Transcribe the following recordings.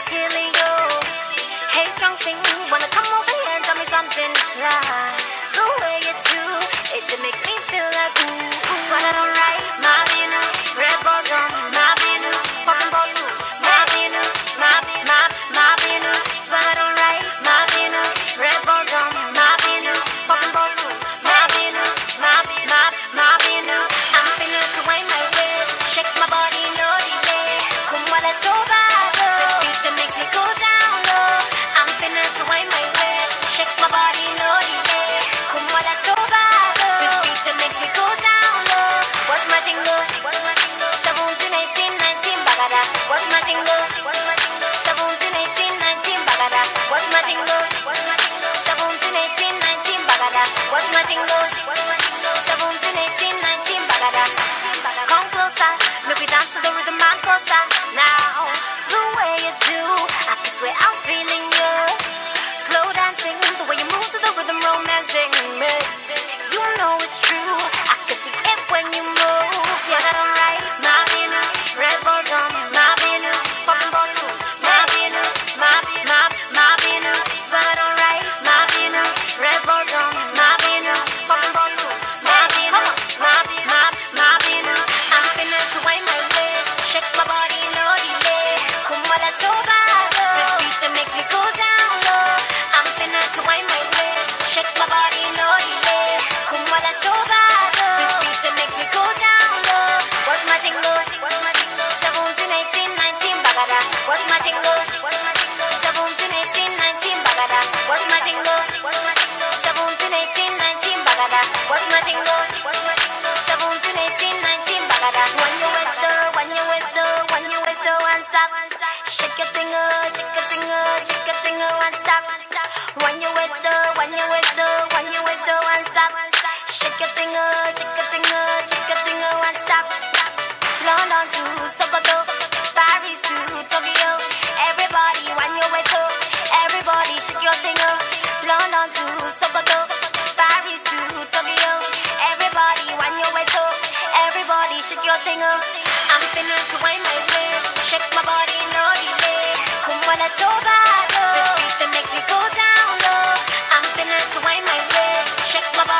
is killing you. Hey, strong thing, wanna come over here and tell me something? Like the way you do, it did make me feel like ooh. Watch my bagada. My bagada. Come closer, make me dance to the rhythm closer. Now, the way you do, I can swear I'm feeling you. Slow dancing, the way you move to the rhythm, romantic, me. You know it's true. Yes, Baba. tinga, chicka tinga, chicka one stop. London to Sokoto, Paris to Tokyo. Everybody, wind your way. Everybody, shake your. London to Sokoto, Paris to Tokyo. Everybody, wind your way. Everybody, shake your. I'm finna to wind my shake my body. Come on, let's. This beat make me go down low. I'm finna to wind my shake my body.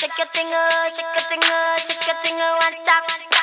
Shake a thing, shake a thing, shake a thing, one stop.